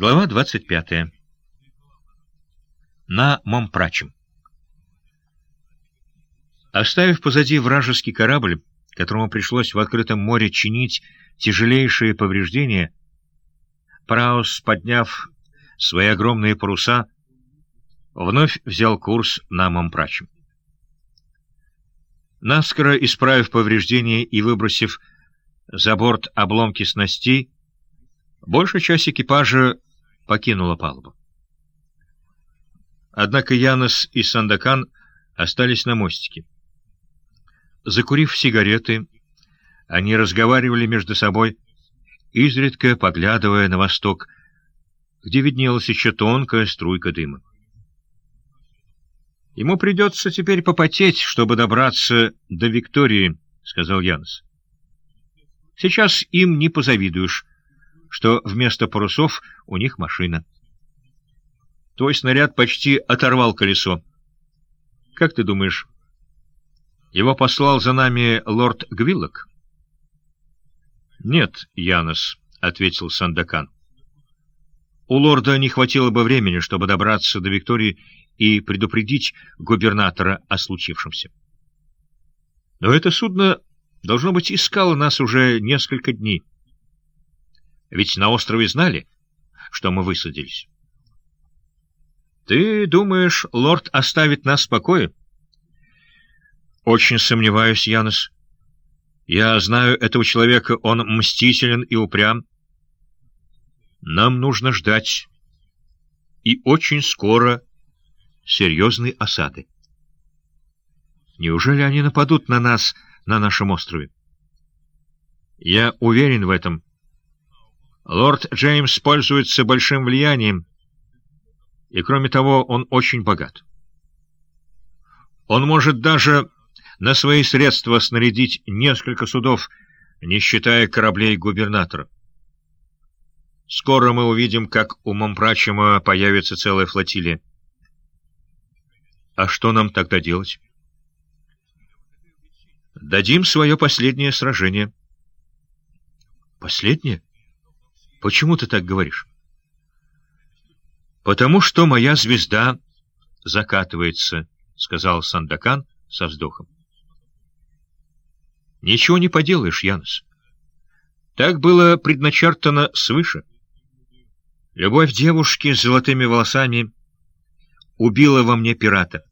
Глава 25. На Момпрачем. Оставив позади вражеский корабль, которому пришлось в открытом море чинить тяжелейшие повреждения, Праус, подняв свои огромные паруса, вновь взял курс на Момпрачем. Наскоро исправив повреждения и выбросив за борт обломки снастей, Большая часть экипажа покинула палубу. Однако Янос и Сандакан остались на мостике. Закурив сигареты, они разговаривали между собой, изредка поглядывая на восток, где виднелась еще тонкая струйка дыма. «Ему придется теперь попотеть, чтобы добраться до Виктории», — сказал Янос. «Сейчас им не позавидуешь» что вместо парусов у них машина. Твой снаряд почти оторвал колесо. Как ты думаешь, его послал за нами лорд Гвиллок? — Нет, Янос, — ответил Сандакан. У лорда не хватило бы времени, чтобы добраться до Виктории и предупредить губернатора о случившемся. Но это судно, должно быть, искало нас уже несколько дней. Ведь на острове знали, что мы высадились. Ты думаешь, лорд оставит нас в покое? Очень сомневаюсь, Янос. Я знаю этого человека, он мстителен и упрям. Нам нужно ждать. И очень скоро серьезной осады. Неужели они нападут на нас на нашем острове? Я уверен в этом, Лорд Джеймс пользуется большим влиянием, и, кроме того, он очень богат. Он может даже на свои средства снарядить несколько судов, не считая кораблей губернатора. Скоро мы увидим, как у Момпрачема появится целая флотилия. А что нам тогда делать? Дадим свое последнее сражение. Последнее? Почему ты так говоришь? Потому что моя звезда закатывается, сказал Сандакан со вздохом. Ничего не поделаешь, Янос. Так было предначертано свыше. Любовь девушки с золотыми волосами убила во мне пирата.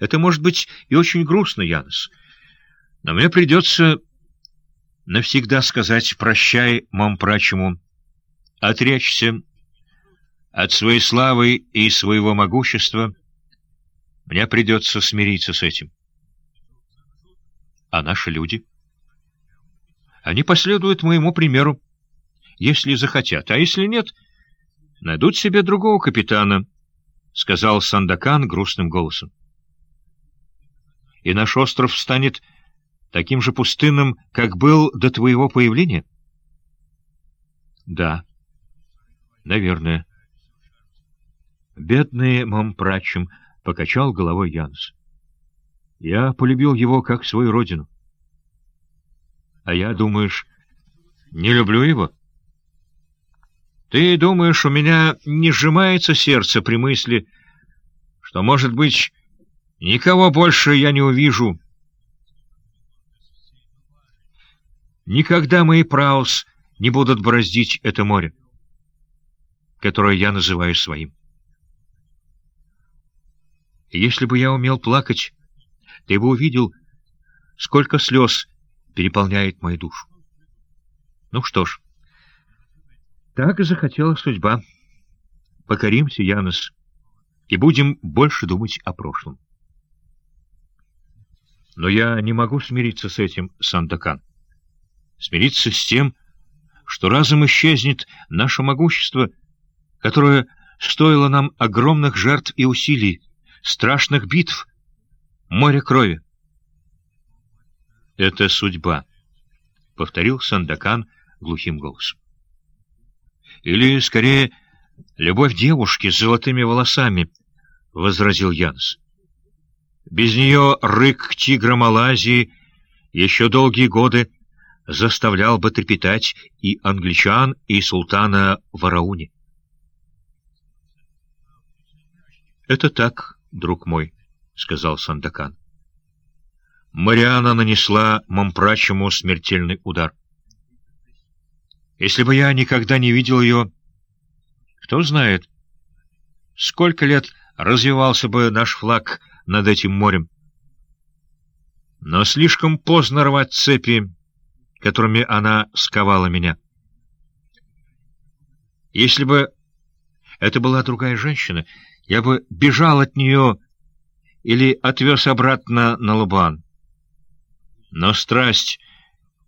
Это может быть и очень грустно, Янос, но мне придется навсегда сказать «прощай, Момпрачему», отречься от своей славы и своего могущества, мне придется смириться с этим. А наши люди? Они последуют моему примеру, если захотят, а если нет, найдут себе другого капитана, — сказал Сандакан грустным голосом. И наш остров станет таким же пустынным, как был до твоего появления? — Да, наверное. Бедный Момпрачем покачал головой Янс. Я полюбил его как свою родину. А я, думаешь, не люблю его? Ты думаешь, у меня не сжимается сердце при мысли, что, может быть, никого больше я не увижу, Никогда мои праус не будут бороздить это море, которое я называю своим. если бы я умел плакать, ты бы увидел, сколько слез переполняет мою душу. Ну что ж, так и захотела судьба. Покоримся, Янос, и будем больше думать о прошлом. Но я не могу смириться с этим, Сандакан смириться с тем, что разом исчезнет наше могущество, которое стоило нам огромных жертв и усилий, страшных битв, море крови. «Это судьба», — повторил Сандакан глухим голосом. «Или, скорее, любовь девушки с золотыми волосами», — возразил Янс. «Без нее рык тигра Малайзии еще долгие годы заставлял бы трепетать и англичан, и султана Варауни. «Это так, друг мой», — сказал Сандакан. Мариана нанесла Мампрачему смертельный удар. Если бы я никогда не видел ее, кто знает, сколько лет развивался бы наш флаг над этим морем. Но слишком поздно рвать цепи, которыми она сковала меня. Если бы это была другая женщина, я бы бежал от нее или отвез обратно на Лубан. Но страсть,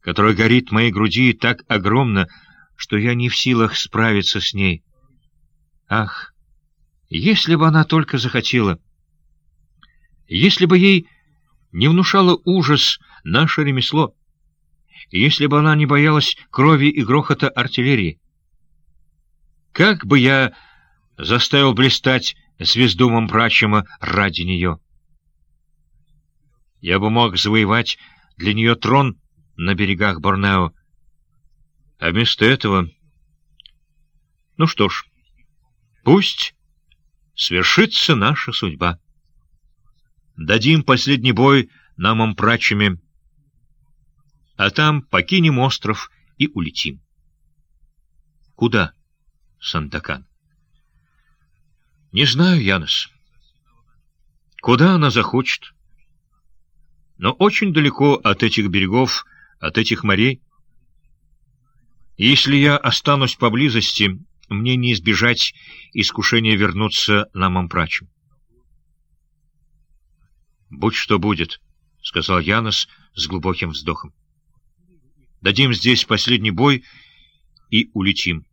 которая горит в моей груди, так огромна, что я не в силах справиться с ней. Ах, если бы она только захотела! Если бы ей не внушало ужас наше ремесло, если бы она не боялась крови и грохота артиллерии. Как бы я заставил блистать звезду Мампрачема ради нее? Я бы мог завоевать для нее трон на берегах Борнео, а вместо этого... Ну что ж, пусть свершится наша судьба. Дадим последний бой нам ампрачами, а там покинем остров и улетим. Куда, Сантакан? Не знаю, Янос. Куда она захочет? Но очень далеко от этих берегов, от этих морей. Если я останусь поблизости, мне не избежать искушения вернуться на Мампрачу. «Будь что будет», — сказал Янос с глубоким вздохом. «Дадим здесь последний бой и улетим.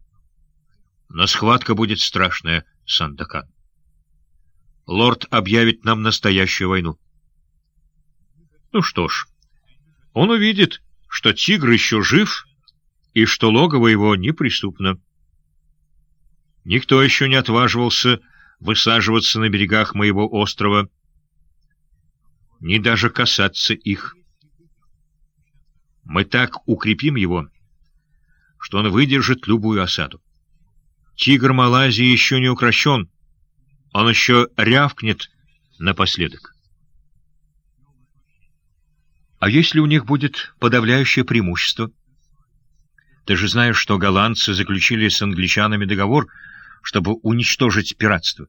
Но схватка будет страшная, Сандакан. Лорд объявит нам настоящую войну. Ну что ж, он увидит, что тигр еще жив и что логово его неприступно. Никто еще не отваживался высаживаться на берегах моего острова, ни даже касаться их. Мы так укрепим его, что он выдержит любую осаду. Тигр Малайзии еще не укращен, он еще рявкнет напоследок. А если у них будет подавляющее преимущество? Ты же знаешь, что голландцы заключили с англичанами договор, чтобы уничтожить пиратство.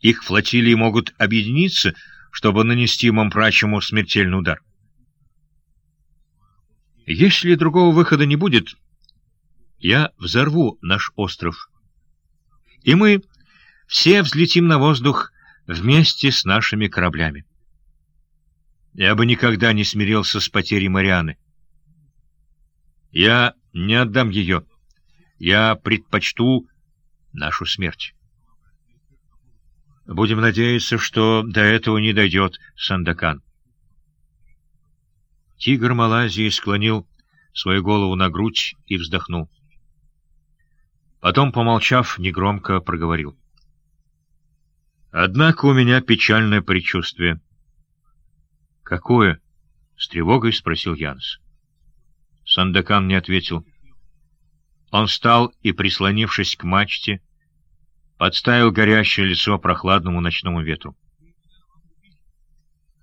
Их флотилии могут объединиться, чтобы нанести Мампрачему смертельный удар. Если другого выхода не будет, я взорву наш остров. И мы все взлетим на воздух вместе с нашими кораблями. Я бы никогда не смирился с потерей Марианы. Я не отдам ее. Я предпочту нашу смерть. Будем надеяться, что до этого не дойдет Сандакан. Тигр Малайзии склонил свою голову на грудь и вздохнул. Потом, помолчав, негромко проговорил. «Однако у меня печальное предчувствие». «Какое?» — с тревогой спросил Янс. Сандакан не ответил. Он встал и, прислонившись к мачте, подставил горящее лицо прохладному ночному ветру.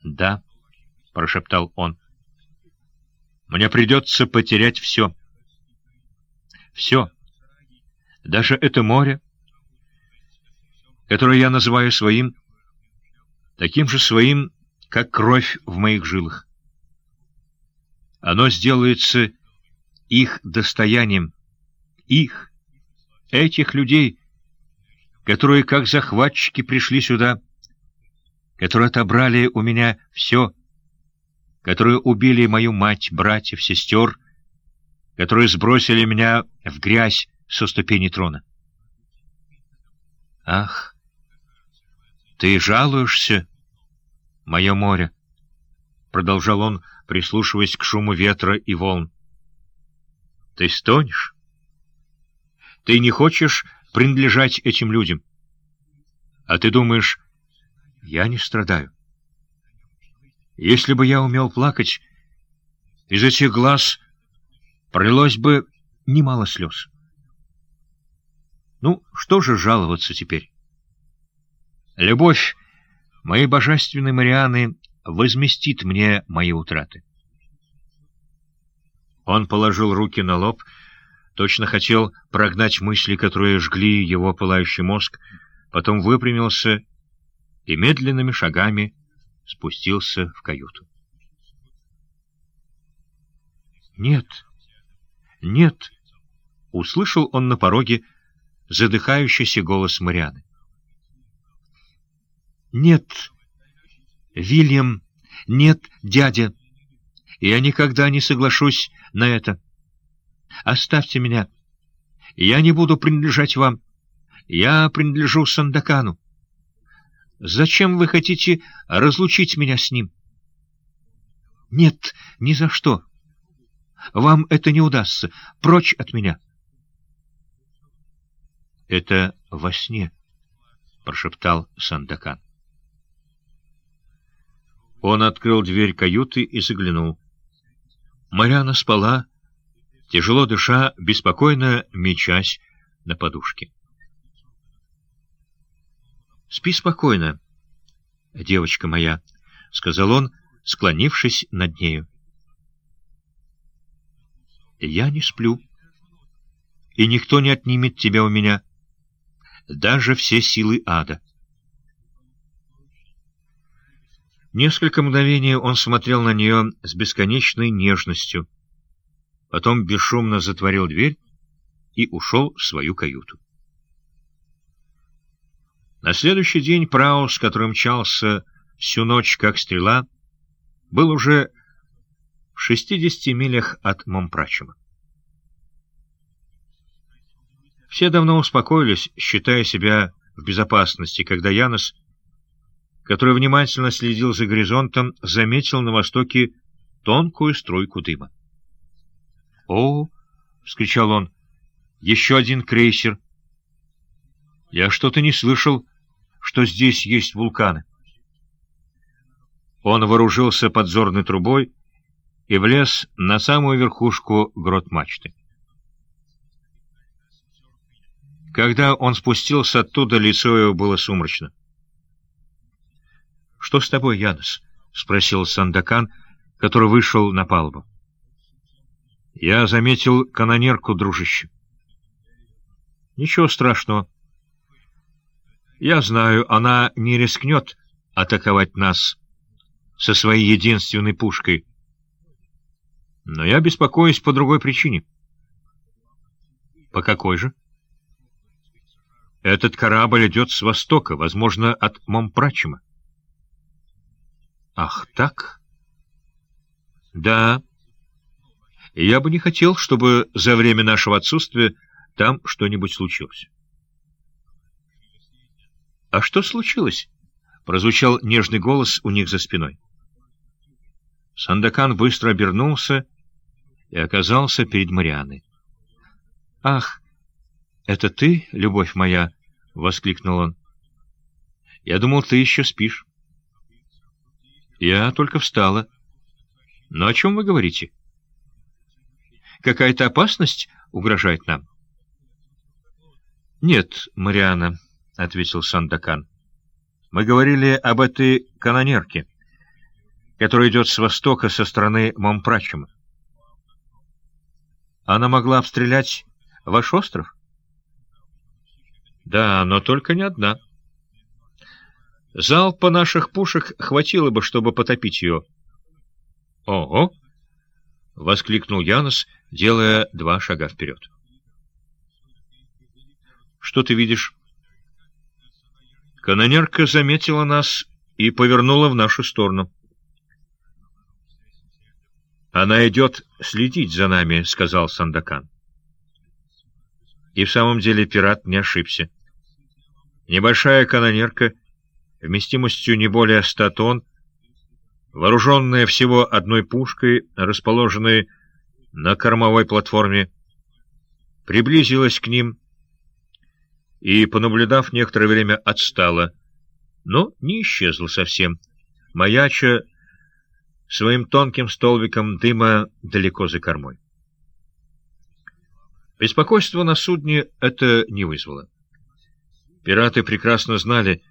«Да», — прошептал он, — «мне придется потерять все. Все. Даже это море, которое я называю своим, таким же своим, как кровь в моих жилах. Оно сделается их достоянием, их, этих людей, которые как захватчики пришли сюда, которые отобрали у меня все, которые убили мою мать, братьев, сестер, которые сбросили меня в грязь со ступени трона. Ах, ты жалуешься, мое море, — продолжал он, прислушиваясь к шуму ветра и волн. Ты стонешь? Ты не хочешь принадлежать этим людям? А ты думаешь, я не страдаю? Если бы я умел плакать, из этих глаз пролилось бы немало слез. Ну, что же жаловаться теперь? Любовь моей божественной Марианы возместит мне мои утраты. Он положил руки на лоб, точно хотел прогнать мысли, которые жгли его пылающий мозг, потом выпрямился и медленными шагами спустился в каюту. «Нет, нет!» — услышал он на пороге задыхающийся голос Марианы. «Нет, Вильям, нет, дядя, я никогда не соглашусь на это. Оставьте меня. Я не буду принадлежать вам. Я принадлежу Сандакану. Зачем вы хотите разлучить меня с ним? Нет, ни за что. Вам это не удастся. Прочь от меня. Это во сне, — прошептал Сандакан. Он открыл дверь каюты и заглянул. Марьяна спала, тяжело дыша, беспокойно мечась на подушке. — Спи спокойно, девочка моя, — сказал он, склонившись над нею. — Я не сплю, и никто не отнимет тебя у меня, даже все силы ада. Несколько мгновений он смотрел на нее с бесконечной нежностью, потом бесшумно затворил дверь и ушел в свою каюту. На следующий день Праус, который мчался всю ночь как стрела, был уже в шестидесяти милях от Момпрачема. Все давно успокоились, считая себя в безопасности, когда Янос который внимательно следил за горизонтом, заметил на востоке тонкую струйку дыма. «О!» — вскричал он. «Еще один крейсер!» «Я что-то не слышал, что здесь есть вулканы». Он вооружился подзорной трубой и влез на самую верхушку грот мачты. Когда он спустился оттуда, лицо его было сумрачно. — Что с тобой, Янос? — спросил Сандакан, который вышел на палубу. — Я заметил канонерку, дружище. — Ничего страшного. Я знаю, она не рискнет атаковать нас со своей единственной пушкой. Но я беспокоюсь по другой причине. — По какой же? — Этот корабль идет с востока, возможно, от Момпрачема. Ах, так? Да. Я бы не хотел, чтобы за время нашего отсутствия там что-нибудь случилось. А что случилось? Прозвучал нежный голос у них за спиной. Сандакан быстро обернулся и оказался перед Марианой. «Ах, это ты, любовь моя?» — воскликнул он. «Я думал, ты еще спишь». Я только встала. Но о чем вы говорите? Какая-то опасность угрожает нам? Нет, Мариана, — ответил Сандакан. Мы говорили об этой канонерке, которая идет с востока со стороны Момпрачема. Она могла обстрелять ваш остров? Да, но только не одна. Залпа наших пушек хватило бы, чтобы потопить ее. — Ого! — воскликнул Янос, делая два шага вперед. — Что ты видишь? Канонерка заметила нас и повернула в нашу сторону. — Она идет следить за нами, — сказал Сандакан. И в самом деле пират не ошибся. Небольшая канонерка — вместимостью не более ста тонн, вооруженная всего одной пушкой, расположенной на кормовой платформе, приблизилась к ним и, понаблюдав некоторое время, отстала, но не исчезла совсем, маяча своим тонким столбиком дыма далеко за кормой. Беспокойство на судне это не вызвало. Пираты прекрасно знали,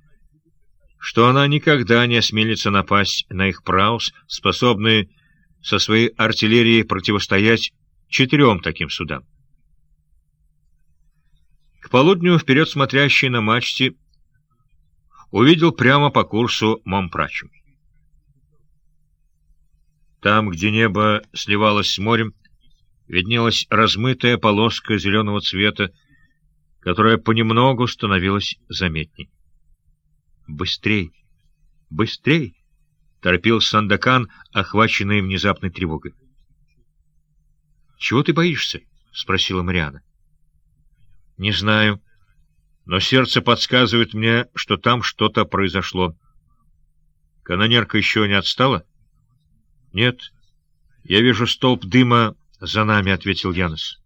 что она никогда не осмелится напасть на их праус, способные со своей артиллерией противостоять четырем таким судам. К полудню вперед смотрящий на мачте увидел прямо по курсу Момпрачем. Там, где небо сливалось с морем, виднелась размытая полоска зеленого цвета, которая понемногу становилась заметней. «Быстрей! Быстрей!» — торопил Сандакан, охваченный внезапной тревогой. «Чего ты боишься?» — спросила Мариана. «Не знаю, но сердце подсказывает мне, что там что-то произошло. Канонерка еще не отстала?» «Нет, я вижу столб дыма за нами», — ответил Янос.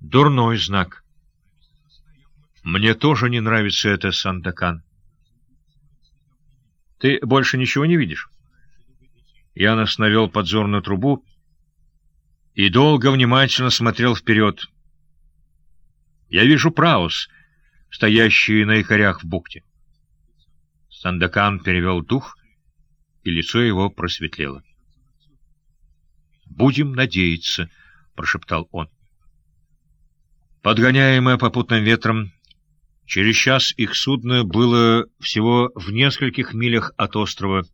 «Дурной знак. Мне тоже не нравится это, Сандакан. Ты больше ничего не видишь?» Янос навел подзорную трубу и долго внимательно смотрел вперед. «Я вижу праус, стоящий на якорях в бухте». Сандакан перевел дух — и лицо его просветлело. «Будем надеяться», — прошептал он. Подгоняемое попутным ветром, через час их судно было всего в нескольких милях от острова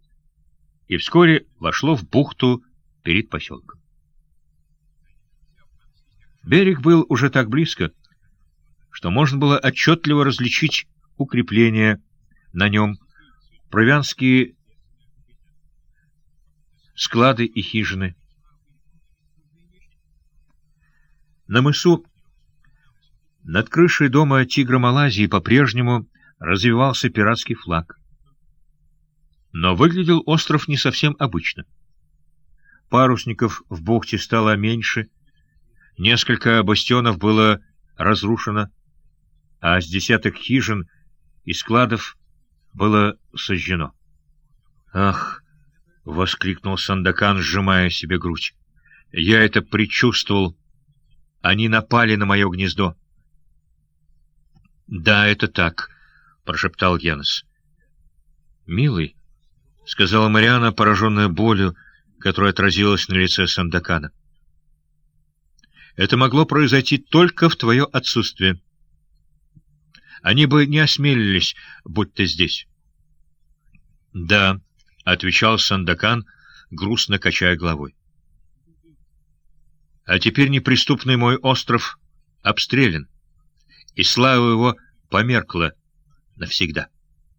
и вскоре вошло в бухту перед поселком. Берег был уже так близко, что можно было отчетливо различить укрепления на нем, провианские склады и хижины. На мысу над крышей дома тигра Малайзии по-прежнему развивался пиратский флаг. Но выглядел остров не совсем обычно. Парусников в бухте стало меньше, несколько бастионов было разрушено, а с десяток хижин и складов было сожжено. Ах! — воскликнул Сандакан, сжимая себе грудь. — Я это предчувствовал. Они напали на мое гнездо. — Да, это так, — прошептал Янос. — Милый, — сказала Мариана, пораженная болью, которая отразилась на лице Сандакана. — Это могло произойти только в твое отсутствие. Они бы не осмелились, будь ты здесь. — Да, —— отвечал Сандакан, грустно качая головой. «А теперь неприступный мой остров обстрелян, и слава его померкла навсегда».